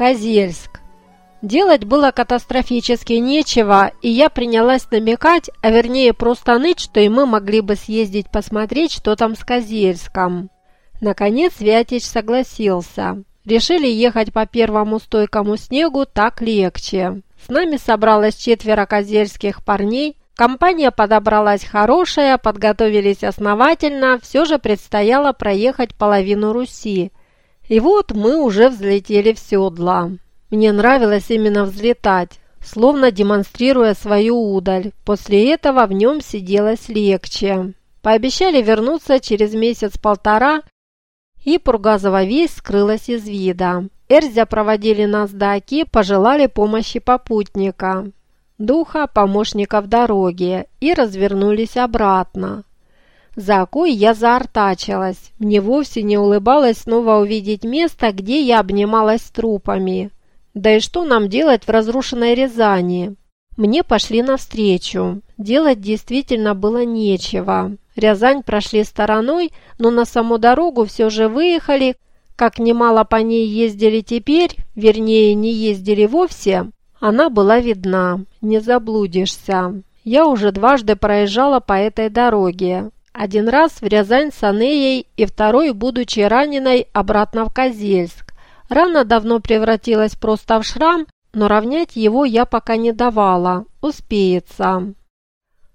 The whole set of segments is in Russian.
Козельск. Делать было катастрофически нечего, и я принялась намекать, а вернее просто ныть, что и мы могли бы съездить посмотреть, что там с Козельском. Наконец Вятич согласился. Решили ехать по первому стойкому снегу, так легче. С нами собралось четверо козельских парней, компания подобралась хорошая, подготовились основательно, все же предстояло проехать половину Руси. И вот мы уже взлетели в седла. Мне нравилось именно взлетать, словно демонстрируя свою удаль. После этого в нем сиделось легче. Пообещали вернуться через месяц-полтора, и Пургазова весь скрылась из вида. Эрзя проводили нас до Оки, пожелали помощи попутника, духа, помощника в дороге, и развернулись обратно. За Окой я заортачилась. Мне вовсе не улыбалось снова увидеть место, где я обнималась трупами. Да и что нам делать в разрушенной Рязани? Мне пошли навстречу. Делать действительно было нечего. Рязань прошли стороной, но на саму дорогу все же выехали. Как немало по ней ездили теперь, вернее, не ездили вовсе, она была видна, не заблудишься. Я уже дважды проезжала по этой дороге. Один раз в Рязань с Анеей и второй, будучи раненой, обратно в Козельск. Рана давно превратилась просто в шрам, но равнять его я пока не давала. Успеется.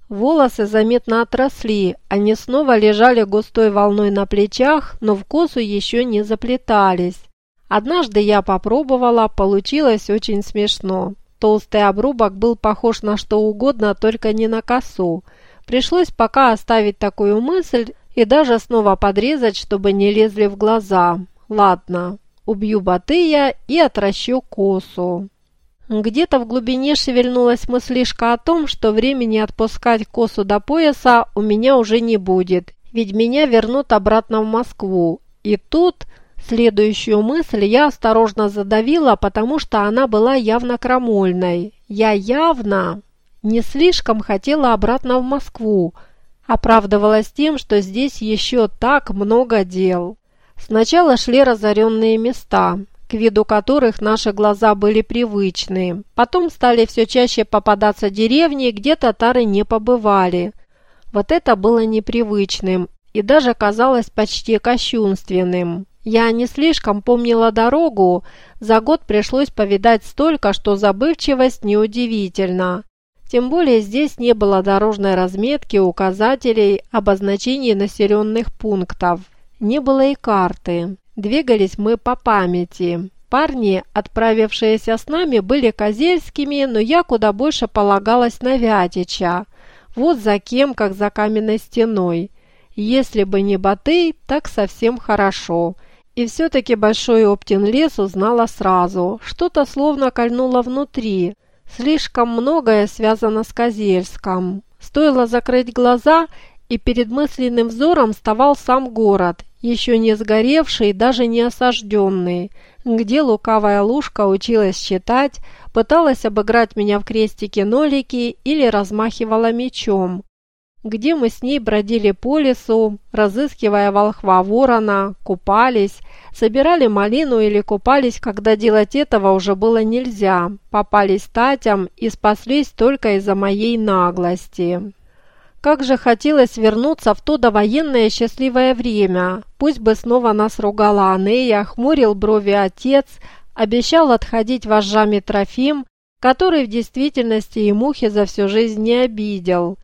Волосы заметно отросли, они снова лежали густой волной на плечах, но в косу еще не заплетались. Однажды я попробовала, получилось очень смешно. Толстый обрубок был похож на что угодно, только не на косу. Пришлось пока оставить такую мысль и даже снова подрезать, чтобы не лезли в глаза. Ладно, убью Батыя и отращу косу. Где-то в глубине шевельнулась мыслишка о том, что времени отпускать косу до пояса у меня уже не будет, ведь меня вернут обратно в Москву. И тут следующую мысль я осторожно задавила, потому что она была явно крамольной. Я явно не слишком хотела обратно в Москву, оправдывалась тем, что здесь еще так много дел. Сначала шли разоренные места, к виду которых наши глаза были привычны. Потом стали все чаще попадаться деревни, где татары не побывали. Вот это было непривычным и даже казалось почти кощунственным. Я не слишком помнила дорогу, за год пришлось повидать столько, что забывчивость неудивительна. Тем более здесь не было дорожной разметки, указателей, обозначений населенных пунктов. Не было и карты. Двигались мы по памяти. Парни, отправившиеся с нами, были козельскими, но я куда больше полагалась на Вятича. Вот за кем, как за каменной стеной. Если бы не Батый, так совсем хорошо. И все-таки Большой Оптин лес узнала сразу. Что-то словно кольнуло внутри. Слишком многое связано с Козельском. Стоило закрыть глаза, и перед мысленным взором вставал сам город, еще не сгоревший, даже не осажденный, где лукавая лужка училась читать, пыталась обыграть меня в крестике-нолики или размахивала мечом, где мы с ней бродили по лесу, разыскивая волхва-ворона, купались, собирали малину или купались, когда делать этого уже было нельзя, попались татям и спаслись только из-за моей наглости. Как же хотелось вернуться в то довоенное счастливое время. Пусть бы снова нас ругала Анея, хмурил брови отец, обещал отходить вожжами Трофим, который в действительности и мухи за всю жизнь не обидел.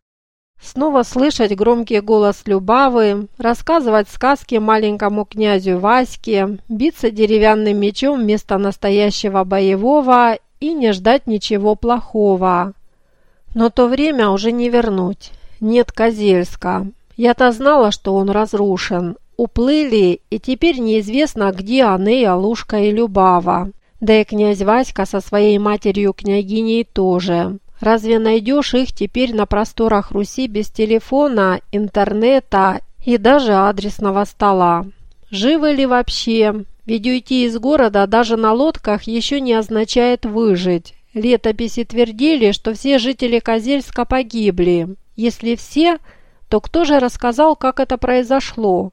Снова слышать громкий голос Любавы, рассказывать сказки маленькому князю Ваське, биться деревянным мечом вместо настоящего боевого и не ждать ничего плохого. Но то время уже не вернуть нет Козельска. Я-то знала, что он разрушен. Уплыли, и теперь неизвестно, где Анея, Лушка и Любава. Да и князь Васька со своей матерью-княгиней тоже. Разве найдешь их теперь на просторах Руси без телефона, интернета и даже адресного стола? Живы ли вообще? Ведь уйти из города даже на лодках еще не означает выжить. Летописи твердили, что все жители Козельска погибли. Если все, то кто же рассказал, как это произошло?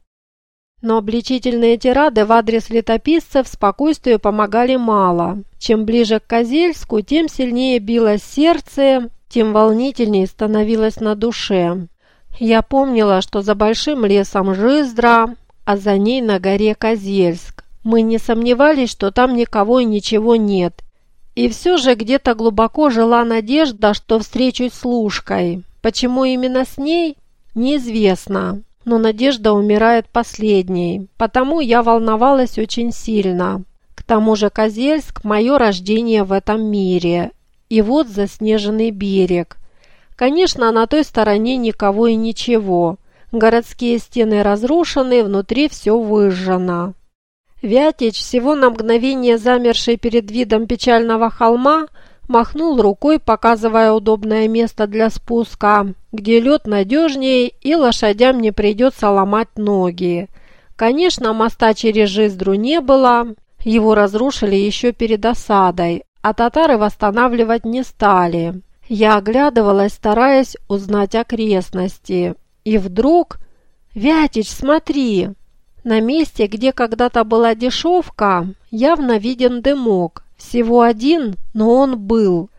Но обличительные тирады в адрес летописцев спокойствию помогали мало. Чем ближе к Козельску, тем сильнее билось сердце, тем волнительнее становилось на душе. Я помнила, что за большим лесом Жиздра, а за ней на горе Козельск. Мы не сомневались, что там никого и ничего нет. И все же где-то глубоко жила надежда, что встречусь с Лушкой. Почему именно с ней? Неизвестно но надежда умирает последней, потому я волновалась очень сильно. К тому же Козельск – мое рождение в этом мире. И вот заснеженный берег. Конечно, на той стороне никого и ничего. Городские стены разрушены, внутри все выжжено. Вятич, всего на мгновение замерший перед видом печального холма, махнул рукой, показывая удобное место для спуска, где лед надежнее и лошадям не придется ломать ноги. Конечно, моста через Жиздру не было, его разрушили еще перед осадой, а татары восстанавливать не стали. Я оглядывалась, стараясь узнать окрестности. И вдруг... «Вятич, смотри!» На месте, где когда-то была дешевка, явно виден дымок. Всего один, но он был.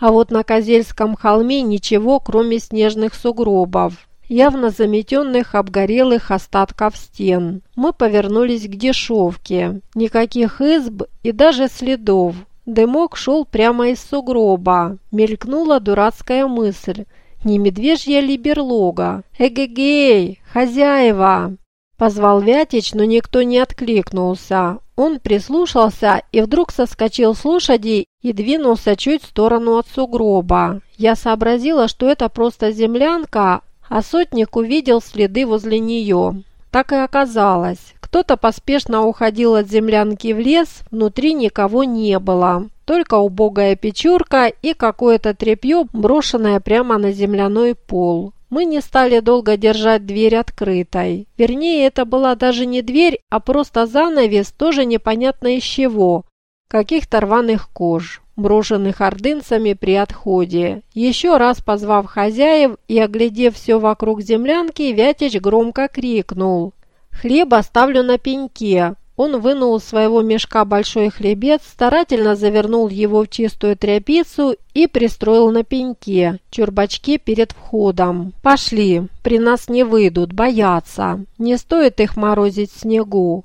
А вот на Козельском холме ничего, кроме снежных сугробов, явно заметенных обгорелых остатков стен. Мы повернулись к дешевке. Никаких изб и даже следов. Дымок шел прямо из сугроба. Мелькнула дурацкая мысль. Не медвежья ли берлога? Эгегей, хозяева! Позвал Вятич, но никто не откликнулся. Он прислушался и вдруг соскочил с лошади и двинулся чуть в сторону от сугроба. Я сообразила, что это просто землянка, а сотник увидел следы возле нее. Так и оказалось. Кто-то поспешно уходил от землянки в лес, внутри никого не было. Только убогая печурка и какое-то тряпье, брошенное прямо на земляной пол. Мы не стали долго держать дверь открытой. Вернее, это была даже не дверь, а просто занавес, тоже непонятно из чего. Каких-то рваных кож, брошенных ордынцами при отходе. Еще раз позвав хозяев и оглядев все вокруг землянки, Вятич громко крикнул. «Хлеб оставлю на пеньке. Он вынул из своего мешка большой хлебец, старательно завернул его в чистую тряпицу и пристроил на пеньке, чурбачки перед входом. «Пошли, при нас не выйдут, боятся. Не стоит их морозить в снегу».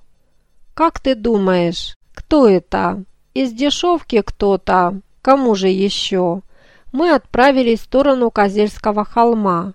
«Как ты думаешь, кто это? Из дешевки кто-то? Кому же еще?» Мы отправились в сторону Козельского холма.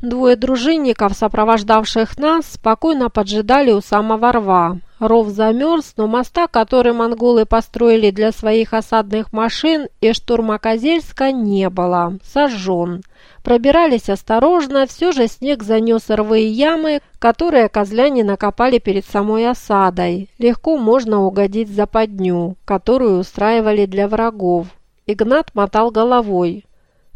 Двое дружинников, сопровождавших нас, спокойно поджидали у самого рва. Ров замерз, но моста, который монголы построили для своих осадных машин и штурма Козельска, не было. Сожжен. Пробирались осторожно, все же снег занес рвы и ямы, которые козляне накопали перед самой осадой. Легко можно угодить в западню, которую устраивали для врагов. Игнат мотал головой.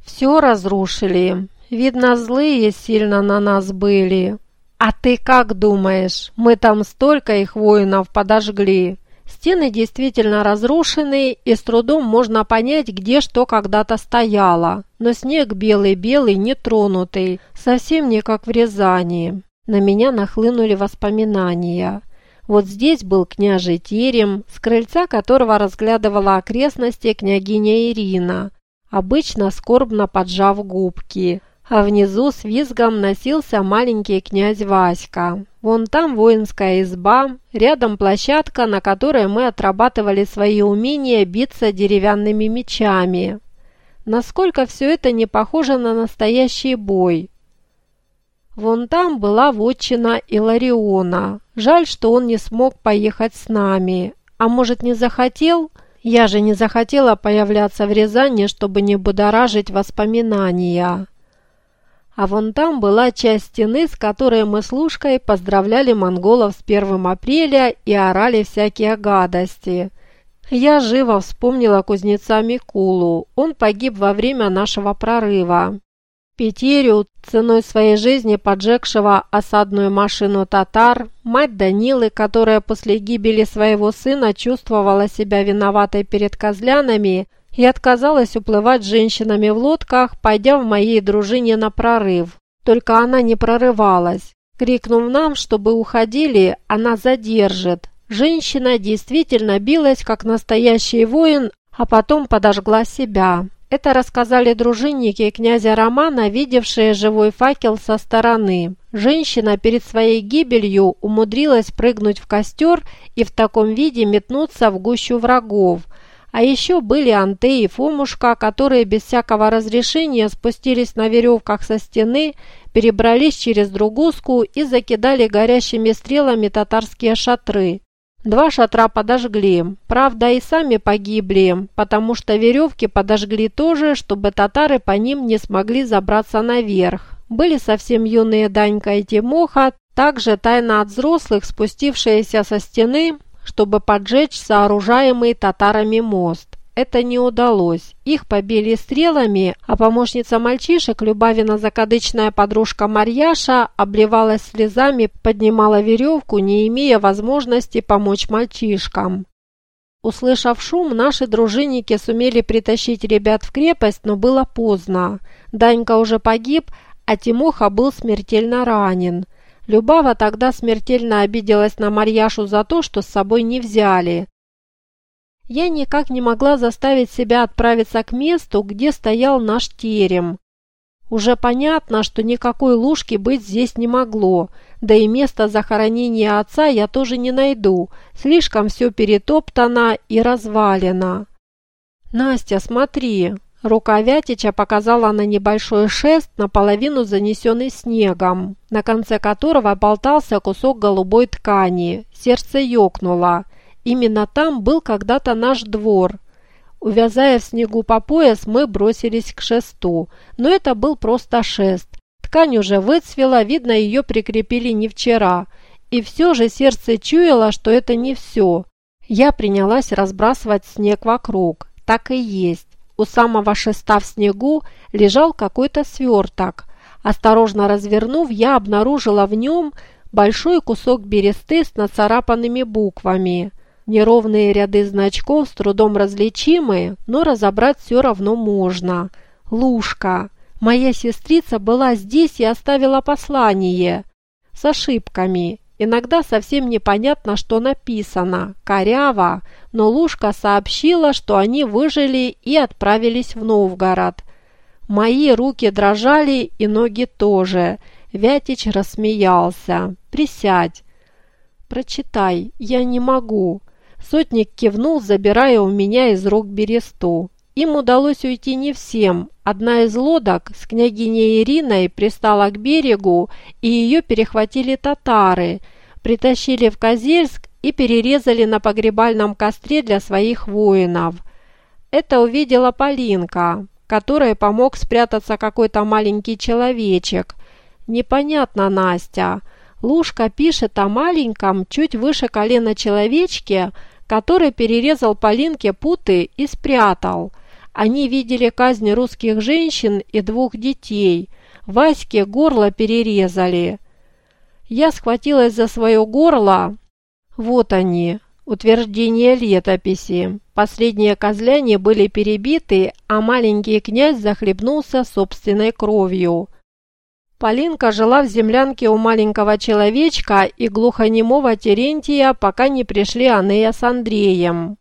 «Все разрушили. Видно, злые сильно на нас были. А ты как думаешь? Мы там столько их воинов подожгли. Стены действительно разрушены, и с трудом можно понять, где что когда-то стояло. Но снег белый-белый, нетронутый, совсем не как в Рязани. На меня нахлынули воспоминания. Вот здесь был княжий терем, с крыльца которого разглядывала окрестности княгиня Ирина, обычно скорбно поджав губки – а внизу с визгом носился маленький князь Васька. Вон там воинская изба, рядом площадка, на которой мы отрабатывали свои умения биться деревянными мечами. Насколько все это не похоже на настоящий бой. Вон там была вотчина Илариона. Жаль, что он не смог поехать с нами. А может, не захотел? Я же не захотела появляться в Рязани, чтобы не будоражить воспоминания. А вон там была часть стены, с которой мы с Лушкой поздравляли монголов с 1 апреля и орали всякие гадости. Я живо вспомнила кузнеца Микулу. Он погиб во время нашего прорыва. Петерю, ценой своей жизни поджегшего осадную машину татар, мать Данилы, которая после гибели своего сына чувствовала себя виноватой перед козлянами, и отказалась уплывать женщинами в лодках, пойдя в моей дружине на прорыв. Только она не прорывалась. Крикнув нам, чтобы уходили, она задержит. Женщина действительно билась, как настоящий воин, а потом подожгла себя. Это рассказали дружинники князя Романа, видевшие живой факел со стороны. Женщина перед своей гибелью умудрилась прыгнуть в костер и в таком виде метнуться в гущу врагов. А еще были Анте и Фомушка, которые без всякого разрешения спустились на веревках со стены, перебрались через Другуску и закидали горящими стрелами татарские шатры. Два шатра подожгли, правда и сами погибли, потому что веревки подожгли тоже, чтобы татары по ним не смогли забраться наверх. Были совсем юные Данька и Тимоха, также тайно от взрослых спустившиеся со стены, чтобы поджечь сооружаемый татарами мост. Это не удалось. Их побили стрелами, а помощница мальчишек, Любавина закадычная подружка Марьяша, обливалась слезами, поднимала веревку, не имея возможности помочь мальчишкам. Услышав шум, наши дружинники сумели притащить ребят в крепость, но было поздно. Данька уже погиб, а Тимоха был смертельно ранен. Любава тогда смертельно обиделась на Марьяшу за то, что с собой не взяли. Я никак не могла заставить себя отправиться к месту, где стоял наш терем. Уже понятно, что никакой лужки быть здесь не могло, да и место захоронения отца я тоже не найду, слишком все перетоптано и развалено. «Настя, смотри!» Рука Вятича показала на небольшой шест, наполовину занесенный снегом, на конце которого болтался кусок голубой ткани. Сердце ёкнуло. Именно там был когда-то наш двор. Увязая в снегу по пояс, мы бросились к шесту, но это был просто шест. Ткань уже выцвела, видно, ее прикрепили не вчера. И все же сердце чуяло, что это не все. Я принялась разбрасывать снег вокруг. Так и есть. У самого шеста в снегу лежал какой-то сверток. Осторожно развернув, я обнаружила в нем большой кусок бересты с нацарапанными буквами – Неровные ряды значков с трудом различимые, но разобрать все равно можно. Лушка. Моя сестрица была здесь и оставила послание. С ошибками. Иногда совсем непонятно, что написано. Коряво. Но Лушка сообщила, что они выжили и отправились в Новгород. Мои руки дрожали и ноги тоже. Вятич рассмеялся. «Присядь». «Прочитай, я не могу». Сотник кивнул, забирая у меня из рук бересту. Им удалось уйти не всем. Одна из лодок с княгиней Ириной пристала к берегу, и ее перехватили татары, притащили в Козельск и перерезали на погребальном костре для своих воинов. Это увидела Полинка, которой помог спрятаться какой-то маленький человечек. Непонятно, Настя. Лушка пишет о маленьком, чуть выше колена человечке, который перерезал Полинке путы и спрятал. Они видели казнь русских женщин и двух детей. Ваське горло перерезали. Я схватилась за свое горло. Вот они, утверждения летописи. Последние козляне были перебиты, а маленький князь захлебнулся собственной кровью. Полинка жила в землянке у маленького человечка и глухонемого Терентия, пока не пришли Анея с Андреем.